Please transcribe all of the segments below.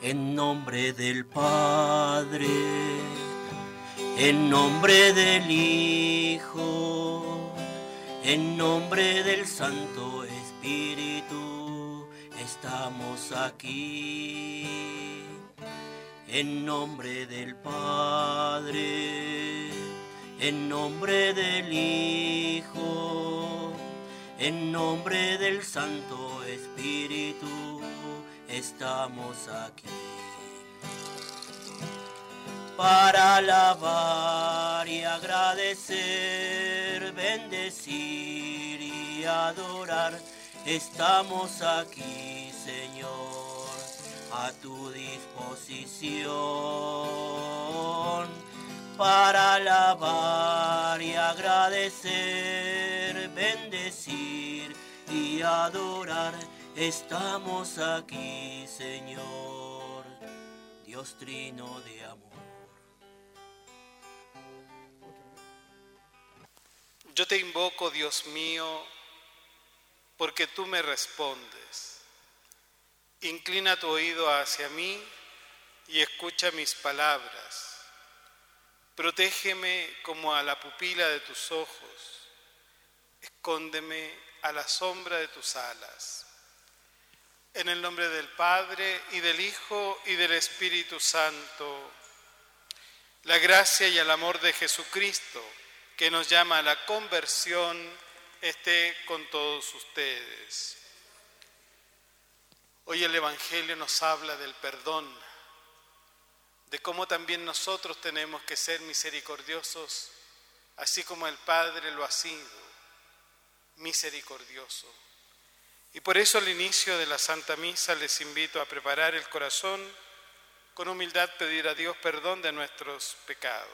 En nombre del Padre, en nombre del Hijo, en nombre del Santo Espíritu, estamos aquí. En nombre del Padre, en nombre del Hijo, en nombre del Santo Espíritu, estamos aquí. Para alabar y agradecer, bendecir y adorar, estamos aquí, Señor a tu disposición para alabar y agradecer, bendecir y adorar. Estamos aquí, Señor, Dios trino de amor. Yo te invoco, Dios mío, porque tú me respondes. Inclina tu oído hacia mí y escucha mis palabras. Protégeme como a la pupila de tus ojos. Escóndeme a la sombra de tus alas. En el nombre del Padre y del Hijo y del Espíritu Santo, la gracia y el amor de Jesucristo, que nos llama a la conversión, esté con todos ustedes. Hoy el Evangelio nos habla del perdón, de cómo también nosotros tenemos que ser misericordiosos, así como el Padre lo ha sido, misericordioso. Y por eso al inicio de la Santa Misa les invito a preparar el corazón, con humildad pedir a Dios perdón de nuestros pecados.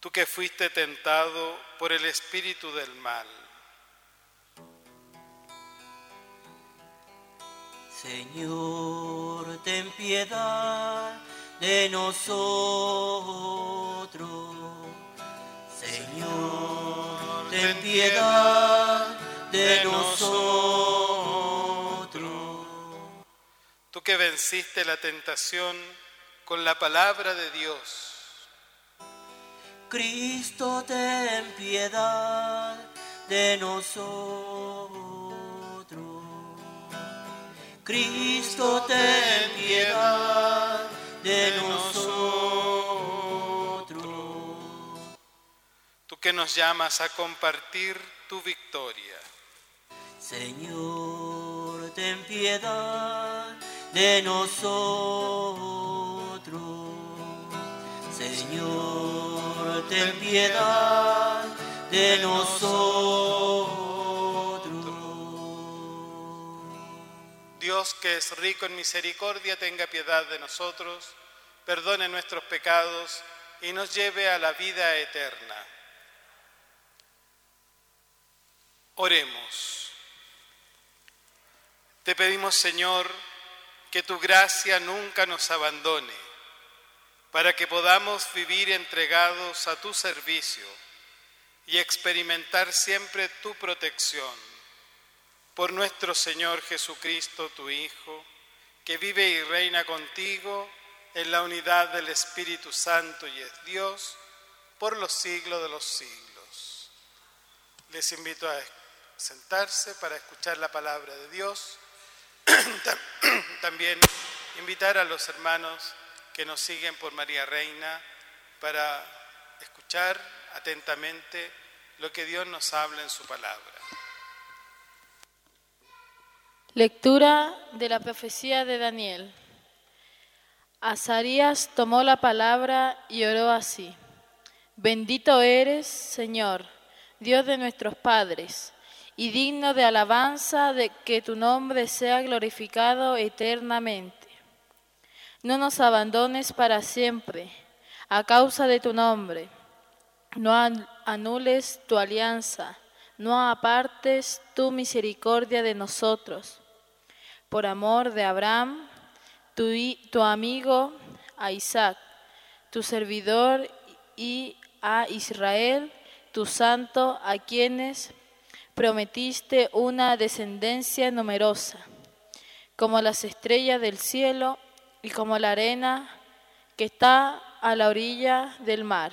Tú que fuiste tentado por el espíritu del mal, Señor, ten piedad de nosotros. Señor, ten piedad de nosotros. Tú que venciste la tentación con la palabra de Dios. Cristo, ten piedad de nosotros. Cristo, ten piedad de nosotros. Que nos llamas a compartir tu victoria. Señor, ten piedad de nosotros. Señor, ten piedad de nosotros. Dios que es rico en misericordia, tenga piedad de nosotros, perdone nuestros pecados y nos lleve a la vida eterna. Oremos. Te pedimos, Señor, que tu gracia nunca nos abandone, para que podamos vivir entregados a tu servicio y experimentar siempre tu protección por nuestro Señor Jesucristo, tu Hijo, que vive y reina contigo en la unidad del Espíritu Santo y es Dios por los siglos de los siglos. Les invito a sentarse para escuchar la palabra de Dios. También invitar a los hermanos que nos siguen por María Reina para escuchar atentamente lo que Dios nos habla en su palabra. Lectura de la profecía de Daniel. Azarías tomó la palabra y oró así. Bendito eres, Señor, Dios de nuestros padres, y digno de alabanza de que tu nombre sea glorificado eternamente. No nos abandones para siempre, a causa de tu nombre. No anules tu alianza, no apartes tu misericordia de nosotros por amor de Abraham, tu, tu amigo a Isaac, tu servidor y a Israel, tu santo, a quienes prometiste una descendencia numerosa, como las estrellas del cielo y como la arena que está a la orilla del mar.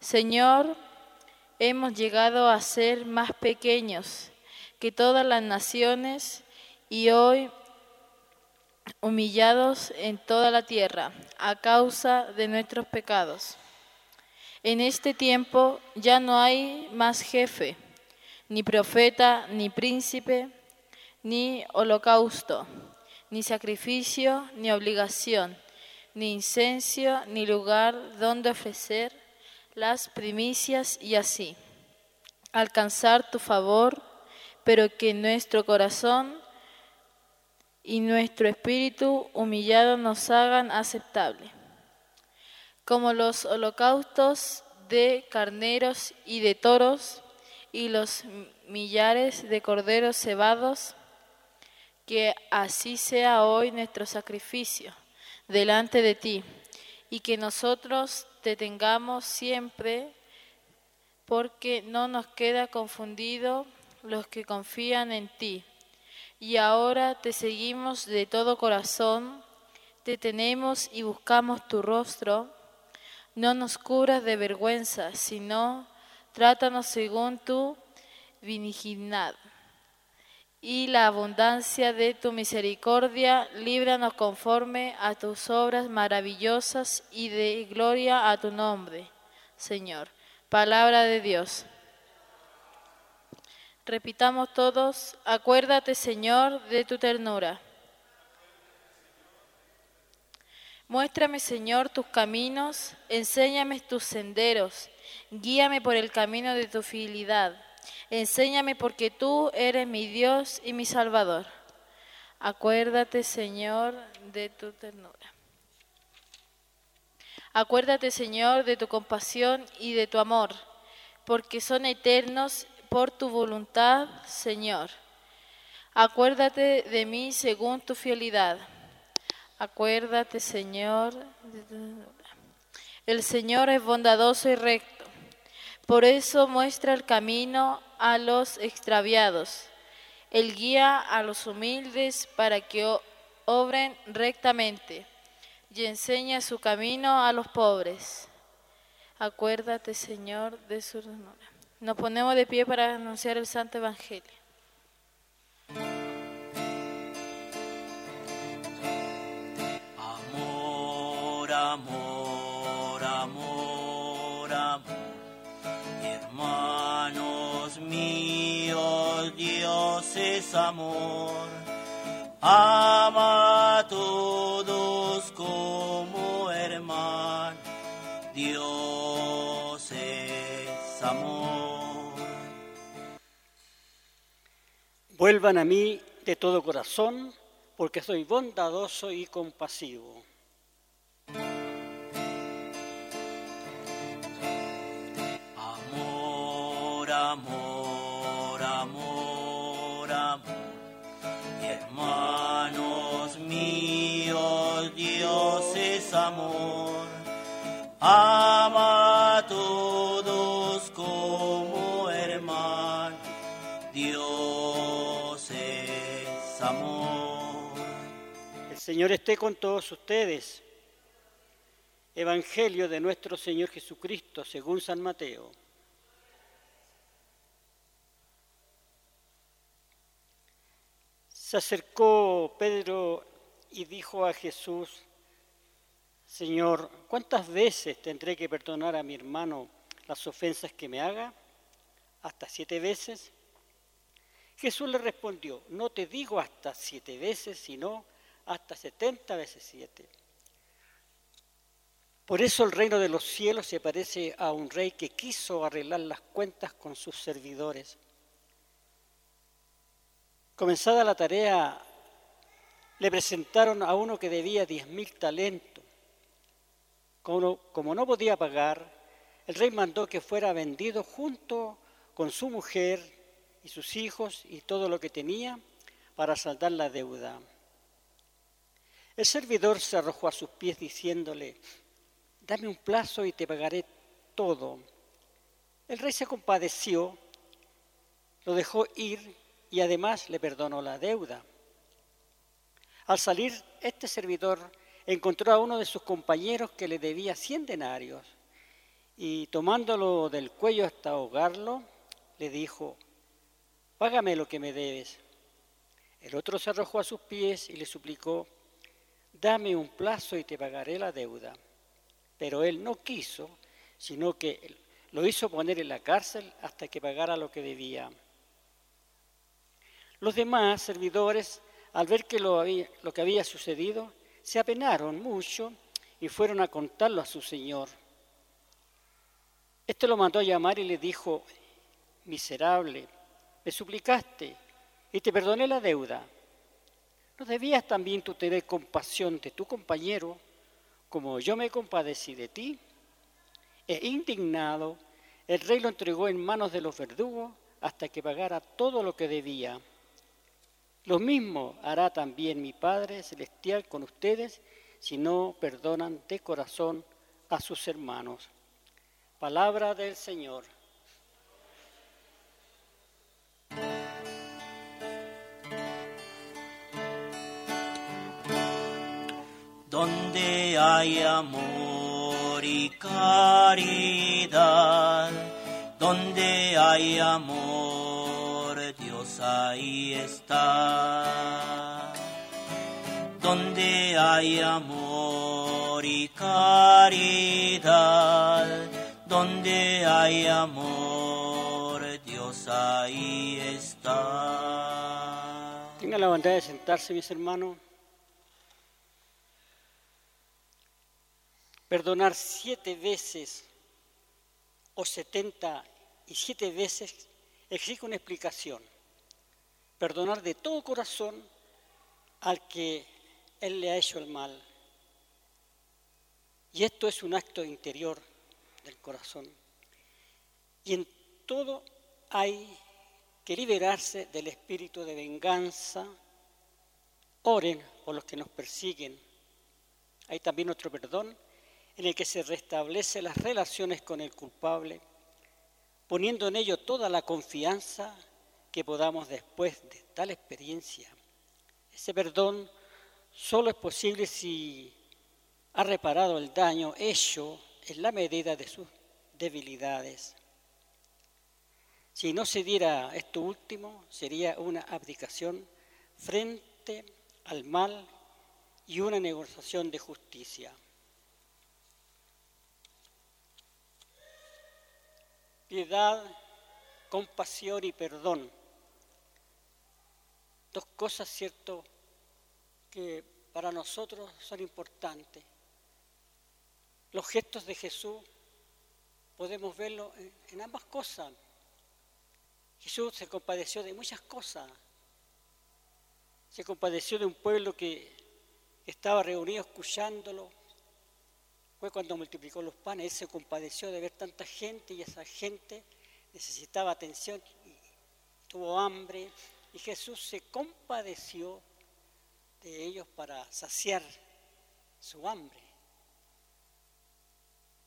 Señor, hemos llegado a ser más pequeños que todas las naciones y hoy humillados en toda la tierra a causa de nuestros pecados. En este tiempo ya no hay más jefe, ni profeta, ni príncipe, ni holocausto, ni sacrificio, ni obligación, ni incencio, ni lugar donde ofrecer las primicias y así alcanzar tu favor, pero que nuestro corazón y nuestro espíritu humillado nos hagan aceptable. Como los holocaustos de carneros y de toros y los millares de corderos cebados, que así sea hoy nuestro sacrificio delante de ti y que nosotros te tengamos siempre porque no nos queda confundido los que confían en ti y ahora te seguimos de todo corazón, te tenemos y buscamos tu rostro. No nos curas de vergüenza, sino trátanos según tu benignidad y la abundancia de tu misericordia, líbranos conforme a tus obras maravillosas y de gloria a tu nombre, Señor. Palabra de Dios. Repitamos todos, acuérdate Señor de tu ternura. Muéstrame Señor tus caminos, enséñame tus senderos, guíame por el camino de tu fidelidad. Enséñame porque tú eres mi Dios y mi Salvador. Acuérdate Señor de tu ternura. Acuérdate Señor de tu compasión y de tu amor, porque son eternos por tu voluntad, Señor. Acuérdate de mí según tu fidelidad. Acuérdate, Señor. El Señor es bondadoso y recto. Por eso muestra el camino a los extraviados. Él guía a los humildes para que obren rectamente y enseña su camino a los pobres. Acuérdate, Señor, de su ternura. Nos ponemos de pie para anunciar el Santo Evangelio. Amor, amor, amor. Hermanos míos, Dios es amor. Ama a todos como hermano. Dios es amor. Vuelvan a mí de todo corazón, porque soy bondadoso y compasivo. Amor. Ama a todos como hermano. Dios es amor. El Señor esté con todos ustedes. Evangelio de nuestro Señor Jesucristo según San Mateo. Se acercó Pedro y dijo a Jesús, Señor, ¿cuántas veces tendré que perdonar a mi hermano las ofensas que me haga? ¿Hasta siete veces? Jesús le respondió, no te digo hasta siete veces, sino hasta setenta veces siete. Por eso el reino de los cielos se parece a un rey que quiso arreglar las cuentas con sus servidores. Comenzada la tarea, le presentaron a uno que debía diez mil talentos. Como, no podía pagar, el rey mandó que fuera vendido junto con su mujer y sus hijos y todo lo que tenía para saldar la deuda. El servidor se arrojó a sus pies diciéndole, dame un plazo y te pagaré todo. El rey se compadeció lo dejó ir y además le perdonó la deuda. Al salir, este servidor encontró a uno de sus compañeros que le debía cien denarios y tomándolo del cuello hasta ahogarlo, le dijo, págame lo que me debes. El otro se arrojó a sus pies y le suplicó, dame un plazo y te pagaré la deuda. Pero él no quiso, sino que lo hizo poner en la cárcel hasta que pagara lo que debía. Los demás servidores, al ver que lo, lo que había sucedido, se apenaron mucho y fueron a contarlo a su señor. Este lo mandó a llamar y le dijo, miserable, me suplicaste y te perdoné la deuda. ¿No debías también tú tener compasión de tu compañero como yo me compadecí de ti? E indignado, el rey lo entregó en manos de los verdugos hasta que pagara todo lo que debía. Lo mismo hará también mi Padre Celestial con ustedes si no perdonan de corazón a sus hermanos. Palabra del Señor. Donde hay amor y caridad, donde hay amor, Dios ahí está. Donde hay amor y caridad, donde hay amor, Dios ahí está. Tengan la bondad de sentarse, mis hermanos. Perdonar siete veces o setenta y siete veces exige una explicación. Perdonar de todo corazón al que Él le ha hecho el mal. Y esto es un acto interior del corazón. Y en todo hay que liberarse del espíritu de venganza. Oren por los que nos persiguen. Hay también otro perdón en el que se restablece las relaciones con el culpable, poniendo en ello toda la confianza que podamos después de tal experiencia. Ese perdón solo es posible si ha reparado el daño hecho en la medida de sus debilidades. Si no se diera esto último, sería una abdicación frente al mal y una negociación de justicia. Piedad, compasión y perdón. Dos cosas, ¿cierto?, que para nosotros son importantes. Los gestos de Jesús podemos verlo en, ambas cosas. Jesús se compadeció de muchas cosas. Se compadeció de un pueblo que estaba reunido escuchándolo. Fue cuando multiplicó los panes, Él se compadeció de ver tanta gente y esa gente necesitaba atención tuvo hambre. Y Jesús se compadeció de ellos para saciar su hambre.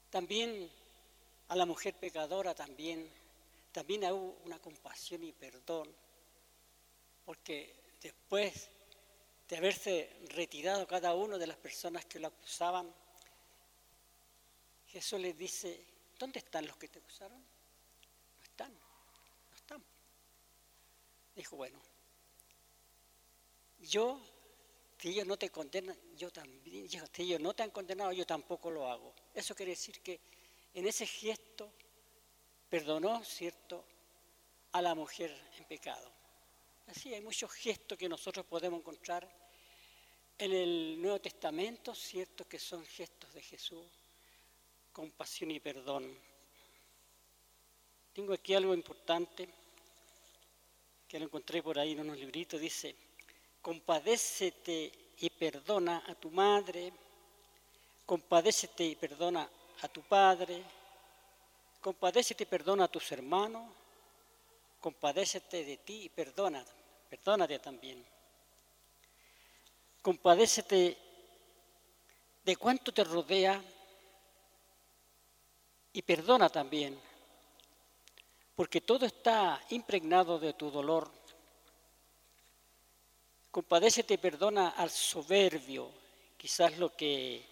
También a la mujer pecadora también, también hubo una compasión y perdón, porque después de haberse retirado cada uno de las personas que lo acusaban, Jesús les dice, ¿dónde están los que te acusaron? No están, no están. Dijo, bueno, yo si ellos no te condenan, yo también, si ellos no te han condenado, yo tampoco lo hago. Eso quiere decir que en ese gesto perdonó, ¿cierto?, a la mujer en pecado. Así hay muchos gestos que nosotros podemos encontrar en el Nuevo Testamento, ¿cierto?, que son gestos de Jesús, compasión y perdón. Tengo aquí algo importante que lo encontré por ahí en unos libritos, dice, compadécete y perdona a tu madre, compadécete y perdona a tu padre, compadécete y perdona a tus hermanos, compadécete de ti y perdona, perdónate también. Compadécete de cuánto te rodea y perdona también. Porque todo está impregnado de tu dolor. Compadécete y perdona al soberbio, quizás lo que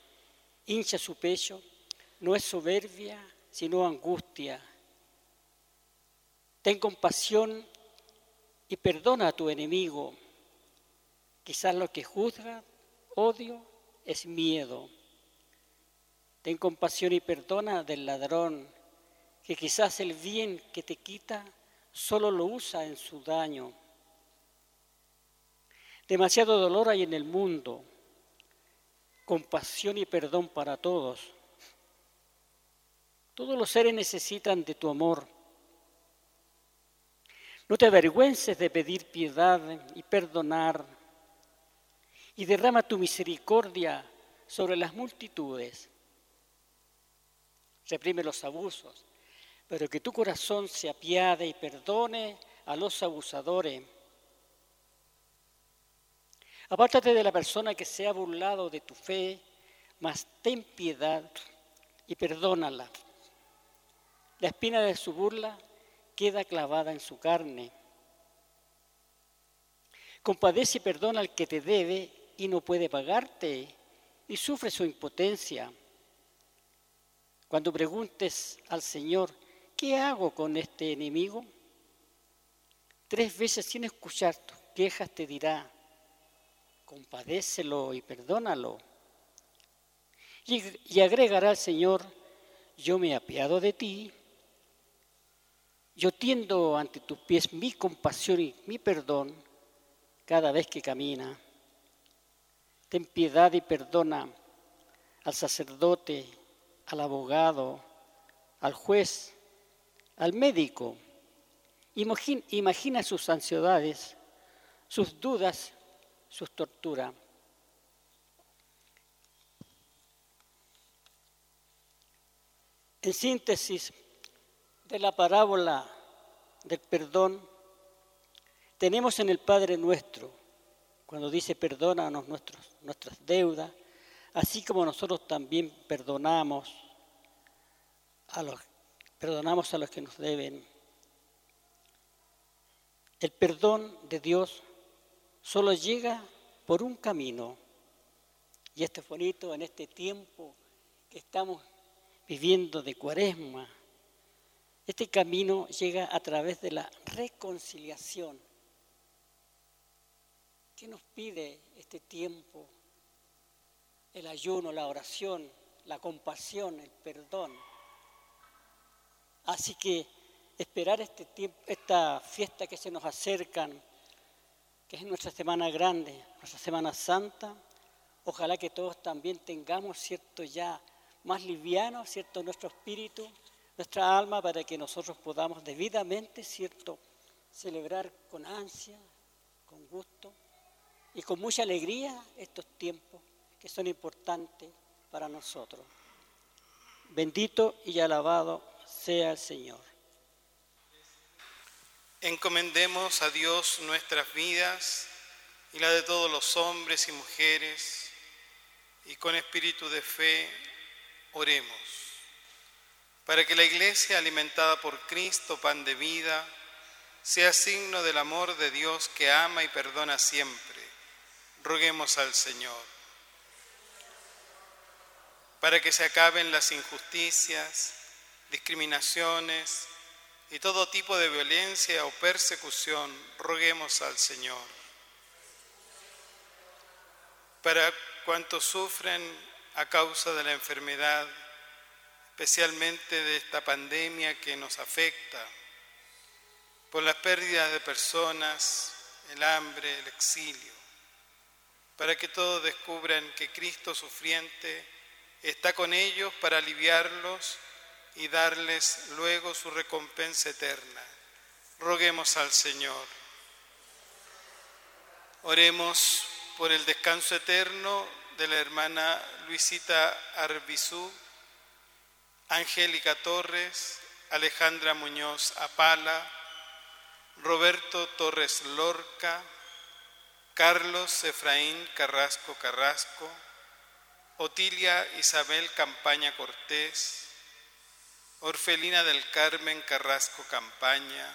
hincha su pecho no es soberbia, sino angustia. Ten compasión y perdona a tu enemigo. Quizás lo que juzga, odio, es miedo. Ten compasión y perdona del ladrón, que quizás el bien que te quita solo lo usa en su daño. Demasiado dolor hay en el mundo, compasión y perdón para todos. Todos los seres necesitan de tu amor. No te avergüences de pedir piedad y perdonar y derrama tu misericordia sobre las multitudes. Reprime los abusos, pero que tu corazón se apiade y perdone a los abusadores. Apártate de la persona que se ha burlado de tu fe, mas ten piedad y perdónala. La espina de su burla queda clavada en su carne. Compadece y perdona al que te debe y no puede pagarte y sufre su impotencia. Cuando preguntes al Señor, ¿qué hago con este enemigo? Tres veces sin escuchar tus quejas te dirá, compadécelo y perdónalo. Y, y agregará al Señor, yo me apiado de ti, yo tiendo ante tus pies mi compasión y mi perdón cada vez que camina. Ten piedad y perdona al sacerdote, al abogado, al juez, al médico. Imagina, sus ansiedades, sus dudas, sus torturas. En síntesis de la parábola del perdón, tenemos en el Padre nuestro cuando dice perdónanos nuestras deudas, así como nosotros también perdonamos a los, perdonamos a los que nos deben. El perdón de Dios solo llega por un camino. Y este es bonito en este tiempo que estamos viviendo de cuaresma. Este camino llega a través de la reconciliación ¿Qué nos pide este tiempo? El ayuno, la oración, la compasión, el perdón. Así que esperar este tiempo, esta fiesta que se nos acercan, que es nuestra semana grande, nuestra semana santa, ojalá que todos también tengamos, cierto, ya más liviano, cierto, nuestro espíritu, nuestra alma, para que nosotros podamos debidamente, cierto, celebrar con ansia, con gusto y con mucha alegría estos tiempos que son importantes para nosotros. Bendito y alabado sea el Señor. Encomendemos a Dios nuestras vidas y la de todos los hombres y mujeres y con espíritu de fe oremos para que la iglesia alimentada por Cristo, pan de vida, sea signo del amor de Dios que ama y perdona siempre roguemos al Señor. Para que se acaben las injusticias, discriminaciones y todo tipo de violencia o persecución, roguemos al Señor. Para cuantos sufren a causa de la enfermedad, especialmente de esta pandemia que nos afecta, por las pérdidas de personas, el hambre, el exilio para que todos descubran que Cristo sufriente está con ellos para aliviarlos y darles luego su recompensa eterna. Roguemos al Señor. Oremos por el descanso eterno de la hermana Luisita Arbizú, Angélica Torres, Alejandra Muñoz Apala, Roberto Torres Lorca, Carlos Efraín Carrasco Carrasco, Otilia Isabel Campaña Cortés, Orfelina del Carmen Carrasco Campaña,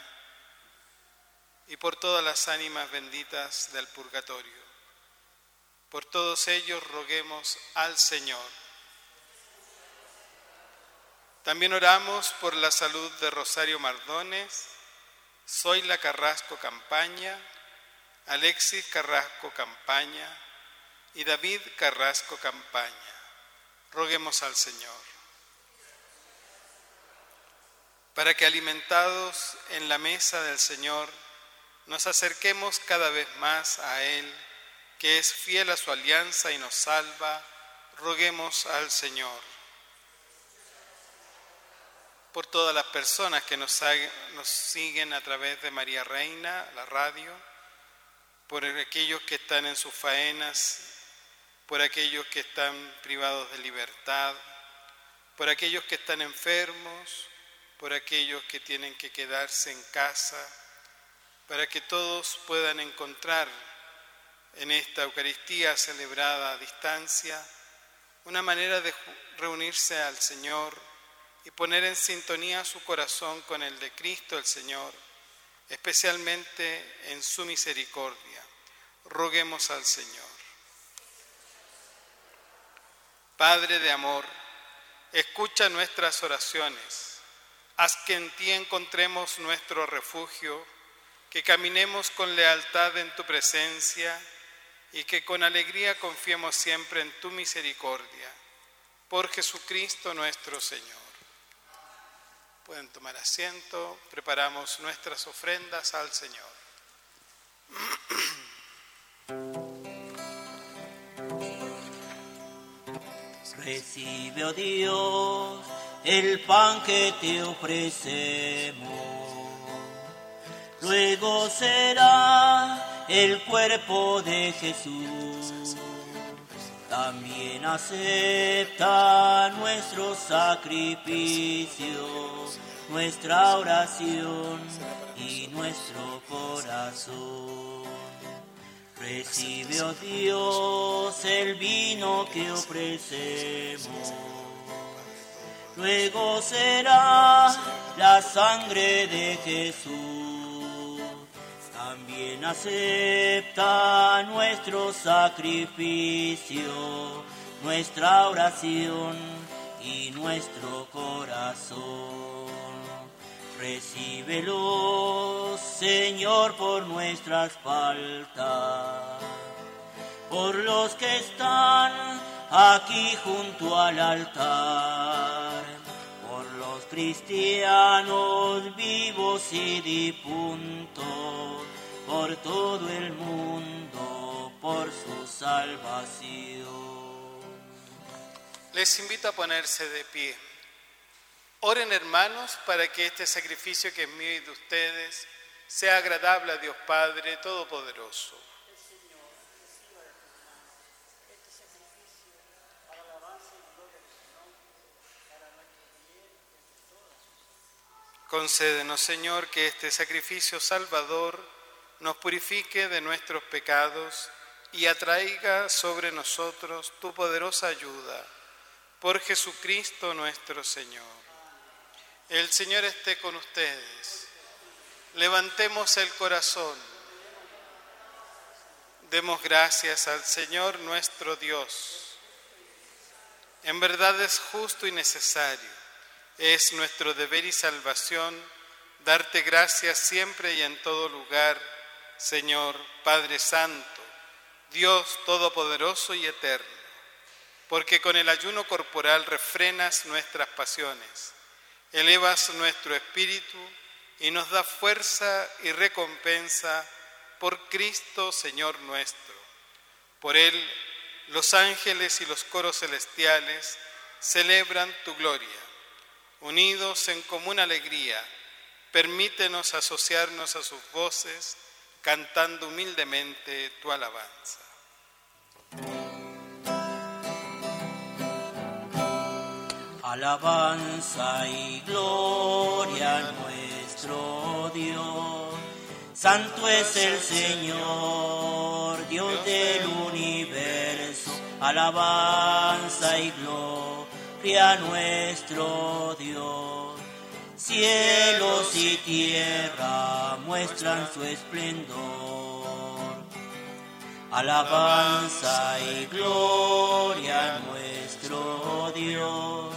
y por todas las ánimas benditas del purgatorio. Por todos ellos roguemos al Señor. También oramos por la salud de Rosario Mardones, Zoila Carrasco Campaña, Alexis Carrasco Campaña y David Carrasco Campaña. Roguemos al Señor. Para que alimentados en la mesa del Señor, nos acerquemos cada vez más a Él, que es fiel a su alianza y nos salva, roguemos al Señor. Por todas las personas que nos, nos siguen a través de María Reina, la radio, por aquellos que están en sus faenas, por aquellos que están privados de libertad, por aquellos que están enfermos, por aquellos que tienen que quedarse en casa, para que todos puedan encontrar en esta Eucaristía celebrada a distancia una manera de reunirse al Señor y poner en sintonía su corazón con el de Cristo el Señor, especialmente en su misericordia. Roguemos al Señor. Padre de amor, escucha nuestras oraciones, haz que en ti encontremos nuestro refugio que caminemos con lealtad en tu presencia y que con alegría confiemos siempre en tu misericordia. Por Jesucristo nuestro Señor. Pueden tomar asiento, preparamos nuestras ofrendas al Señor. Recibe, oh Dios, el pan que te ofrecemos luego será el cuerpo de Jesús. También acepta nuestro sacrificio, nuestra oración y nuestro corazón. Recibe, oh Dios, el vino que ofrecemos. Luego será la sangre de Jesús también acepta nuestro sacrificio, nuestra oración y nuestro corazón. Recíbelo, Señor, por nuestras faltas, por los que están aquí junto al altar, por los cristianos vivos y difuntos por todo el mundo, por su salvación. Les invito a ponerse de pie. Oren hermanos para que este sacrificio que es mío y de ustedes sea agradable a Dios Padre Todopoderoso. Concédenos, Señor, que este sacrificio salvador nos purifique de nuestros pecados y atraiga sobre nosotros tu poderosa ayuda. Por Jesucristo nuestro Señor. El Señor esté con ustedes. Levantemos el corazón. Demos gracias al Señor nuestro Dios. En verdad es justo y necesario. Es nuestro deber y salvación darte gracias siempre y en todo lugar Señor Padre Santo, Dios Todopoderoso y Eterno, porque con el ayuno corporal refrenas nuestras pasiones, elevas nuestro espíritu y nos da fuerza y recompensa por Cristo Señor nuestro. Por Él los ángeles y los coros celestiales celebran tu gloria. Unidos en común alegría, permítenos asociarnos a sus voces cantando humildemente tu alabanza. Alabanza y gloria a nuestro Dios. Santo es el Señor, Dios del universo. Alabanza y gloria a nuestro Dios. Cielos y tierra muestran su esplendor. Alabanza y gloria a nuestro Dios.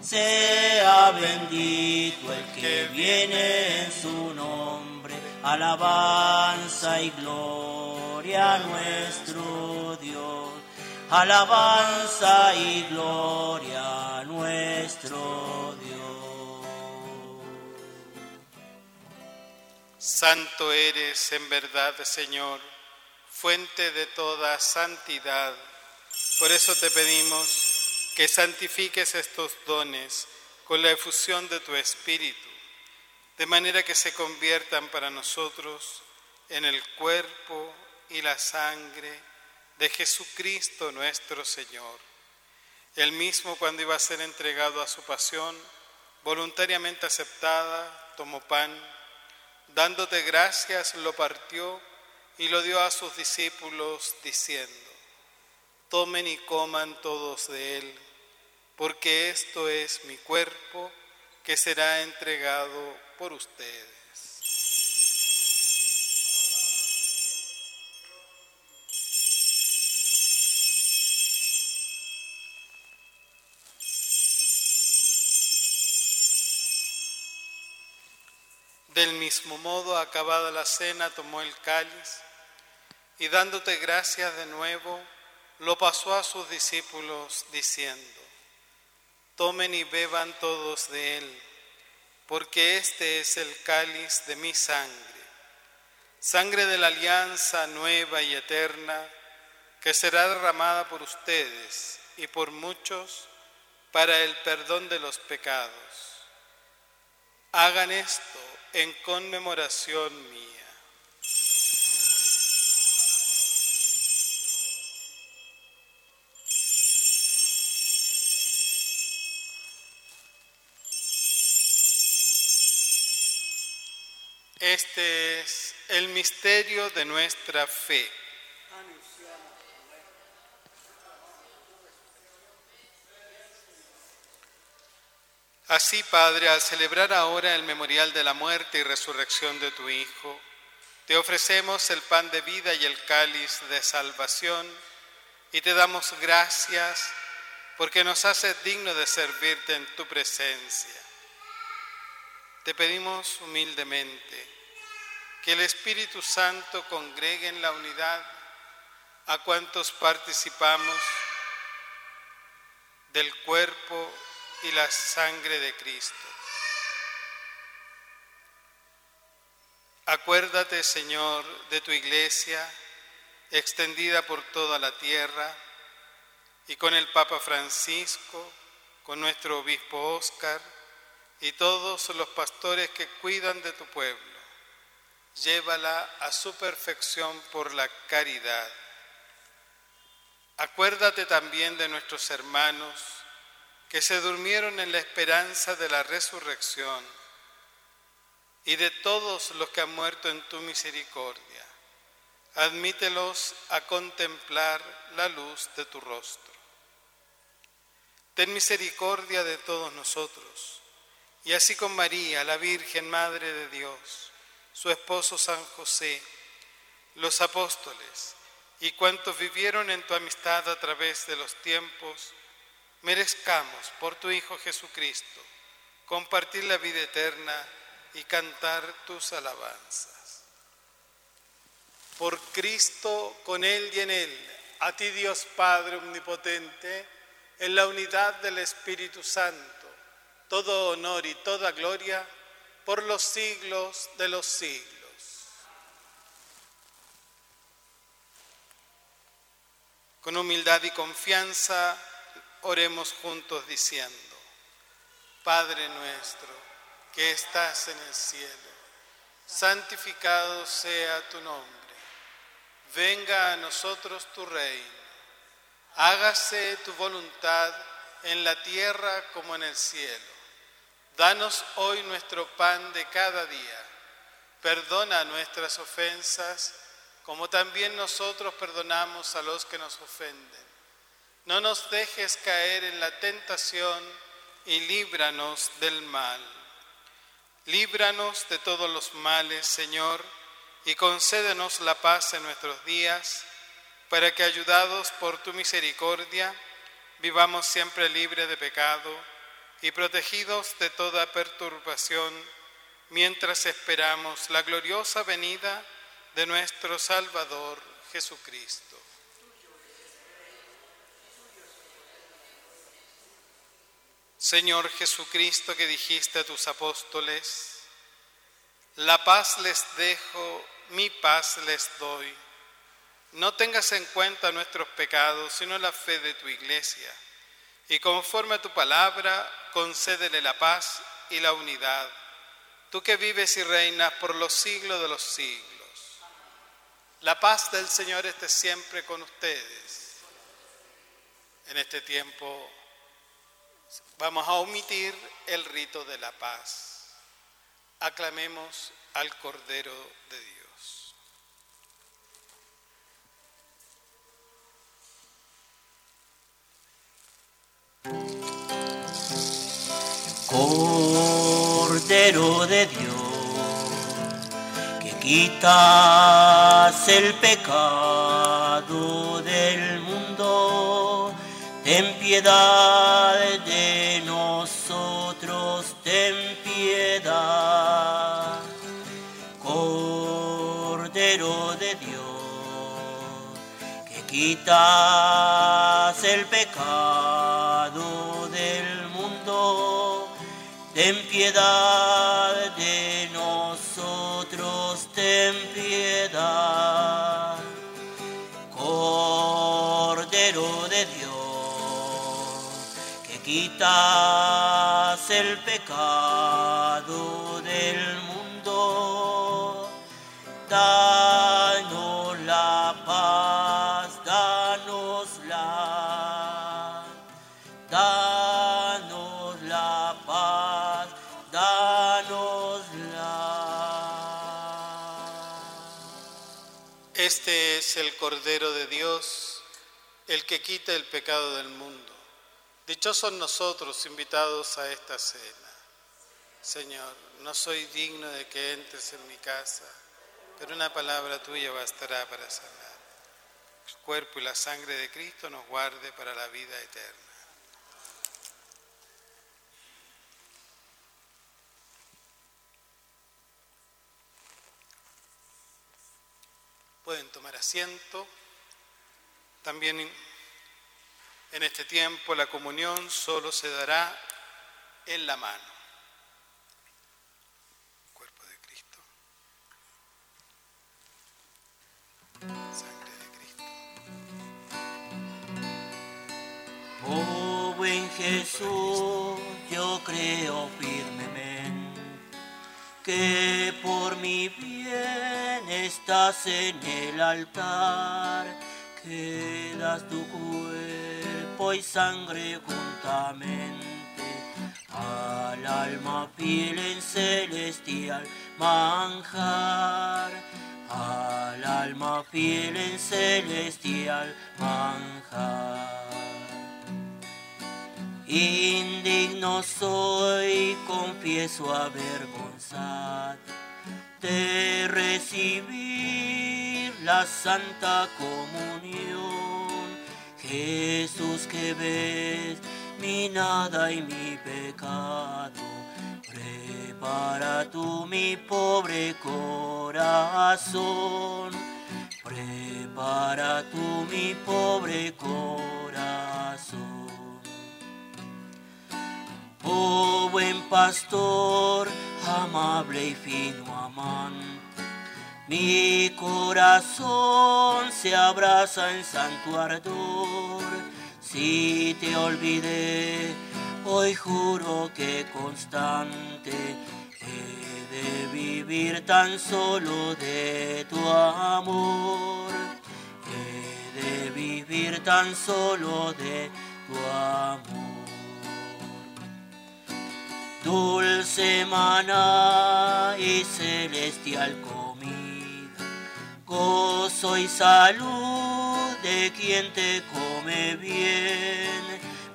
Sea bendito el que viene en su nombre. Alabanza y gloria a nuestro Dios. Alabanza y gloria a nuestro Dios. Santo eres en verdad, Señor, fuente de toda santidad. Por eso te pedimos que santifiques estos dones con la efusión de tu Espíritu, de manera que se conviertan para nosotros en el cuerpo y la sangre de Jesucristo nuestro Señor. Él mismo cuando iba a ser entregado a su pasión, voluntariamente aceptada, tomó pan, dándote gracias, lo partió y lo dio a sus discípulos diciendo, tomen y coman todos de él, porque esto es mi cuerpo que será entregado por ustedes. Del mismo modo, acabada la cena, tomó el cáliz y dándote gracias de nuevo, lo pasó a sus discípulos diciendo, tomen y beban todos de él, porque este es el cáliz de mi sangre, sangre de la alianza nueva y eterna, que será derramada por ustedes y por muchos para el perdón de los pecados. Hagan esto en conmemoración mía. Este es el misterio de nuestra fe. Así, Padre, al celebrar ahora el memorial de la muerte y resurrección de tu Hijo, te ofrecemos el pan de vida y el cáliz de salvación y te damos gracias porque nos haces digno de servirte en tu presencia. Te pedimos humildemente que el Espíritu Santo congregue en la unidad a cuantos participamos del cuerpo y la sangre de Cristo. Acuérdate, Señor, de tu iglesia extendida por toda la tierra y con el Papa Francisco, con nuestro obispo Óscar y todos los pastores que cuidan de tu pueblo. Llévala a su perfección por la caridad. Acuérdate también de nuestros hermanos que se durmieron en la esperanza de la resurrección y de todos los que han muerto en tu misericordia. Admítelos a contemplar la luz de tu rostro. Ten misericordia de todos nosotros, y así con María, la Virgen Madre de Dios, su esposo San José, los apóstoles y cuantos vivieron en tu amistad a través de los tiempos, merezcamos por tu Hijo Jesucristo compartir la vida eterna y cantar tus alabanzas. Por Cristo, con Él y en Él, a ti Dios Padre Omnipotente, en la unidad del Espíritu Santo, todo honor y toda gloria por los siglos de los siglos. Con humildad y confianza, Oremos juntos diciendo, Padre nuestro que estás en el cielo, santificado sea tu nombre, venga a nosotros tu reino, hágase tu voluntad en la tierra como en el cielo. Danos hoy nuestro pan de cada día, perdona nuestras ofensas como también nosotros perdonamos a los que nos ofenden no nos dejes caer en la tentación y líbranos del mal. Líbranos de todos los males, Señor, y concédenos la paz en nuestros días, para que, ayudados por tu misericordia, vivamos siempre libres de pecado y protegidos de toda perturbación, mientras esperamos la gloriosa venida de nuestro Salvador Jesucristo. Señor Jesucristo que dijiste a tus apóstoles, la paz les dejo, mi paz les doy. No tengas en cuenta nuestros pecados, sino la fe de tu iglesia. Y conforme a tu palabra, concédele la paz y la unidad. Tú que vives y reinas por los siglos de los siglos. La paz del Señor esté siempre con ustedes. En este tiempo Vamos a omitir el rito de la paz. Aclamemos al Cordero de Dios. Cordero de Dios, que quitas el pecado ten piedad de nosotros, ten piedad. Cordero de Dios, que quitas el pecado del mundo, ten piedad de nosotros, ten piedad. Cordero de Dios, quitas el pecado del mundo, danos la paz, danos la, danos la paz, danos la. Este es el Cordero de Dios, el que quita el pecado del mundo. Dichosos nosotros invitados a esta cena. Señor, no soy digno de que entres en mi casa, pero una palabra tuya bastará para sanar. El cuerpo y la sangre de Cristo nos guarde para la vida eterna. Pueden tomar asiento. También en este tiempo la comunión solo se dará en la mano. Cuerpo de Cristo. Sangre de Cristo. Oh buen Jesús, yo creo firmemente que por mi bien estás en el altar, que das tu cuerpo y sangre juntamente al alma fiel en celestial manjar, al alma fiel en celestial manjar. Indigno soy, confieso avergonzado de recibir la santa comunión. Jesús que ves mi nada y mi pecado, prepara tú mi pobre corazón. Prepara tú mi pobre corazón. Oh buen pastor, amable y fino amante, mi corazón se abraza en santo ardor. Si te olvidé, hoy juro que constante he de vivir tan solo de tu amor. He de vivir tan solo de tu amor. Dulce maná y celestial comida, gozo y salud de quien te come bien.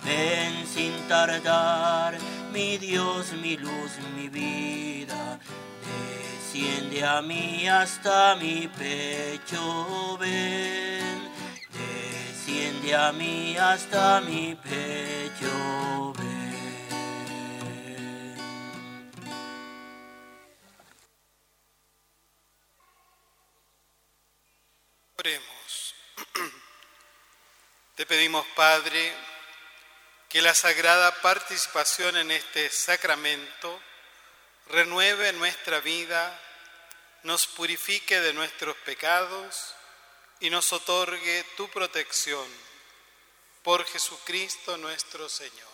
Ven sin tardar, mi Dios, mi luz, mi vida. Desciende a mí hasta mi pecho, ven. Desciende a mí hasta mi pecho, ven. Oremos. Te pedimos, Padre, que la sagrada participación en este sacramento renueve nuestra vida, nos purifique de nuestros pecados y nos otorgue tu protección. Por Jesucristo nuestro Señor.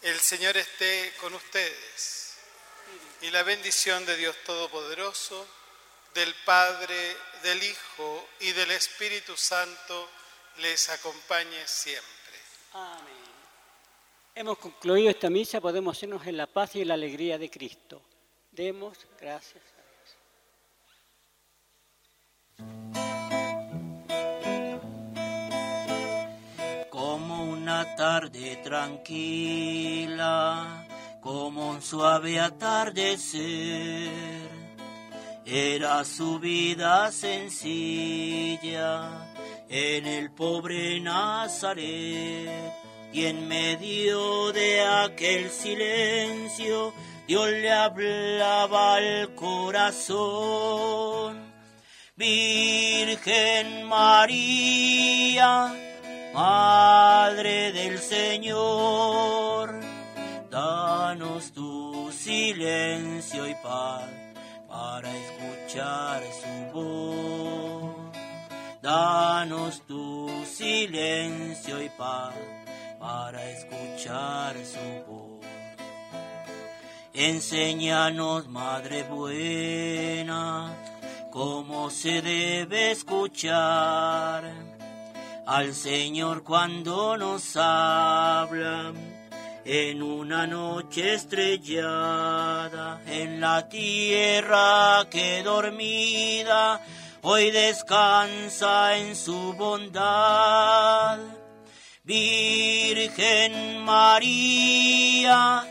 El Señor esté con ustedes y la bendición de Dios Todopoderoso, del Padre, del Hijo y del Espíritu Santo les acompañe siempre. Amén. Hemos concluido esta misa, podemos irnos en la paz y en la alegría de Cristo. Demos gracias a Dios. como una tarde tranquila, como un suave atardecer. Era su vida sencilla en el pobre Nazaret y en medio de aquel silencio Dios le hablaba al corazón. Virgen María, Madre del Señor, danos tu silencio y paz escuchar su voz. Danos tu silencio y paz para escuchar su voz. Enséñanos, Madre buena, cómo se debe escuchar al Señor cuando nos habla en una noche estrellada en la tierra que dormida hoy descansa en su bondad. Virgen María,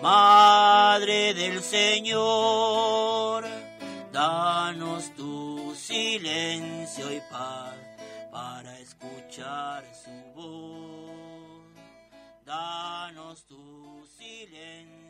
Madre del Señor, danos tu silencio y paz para escuchar su voz. Danos tu silencio.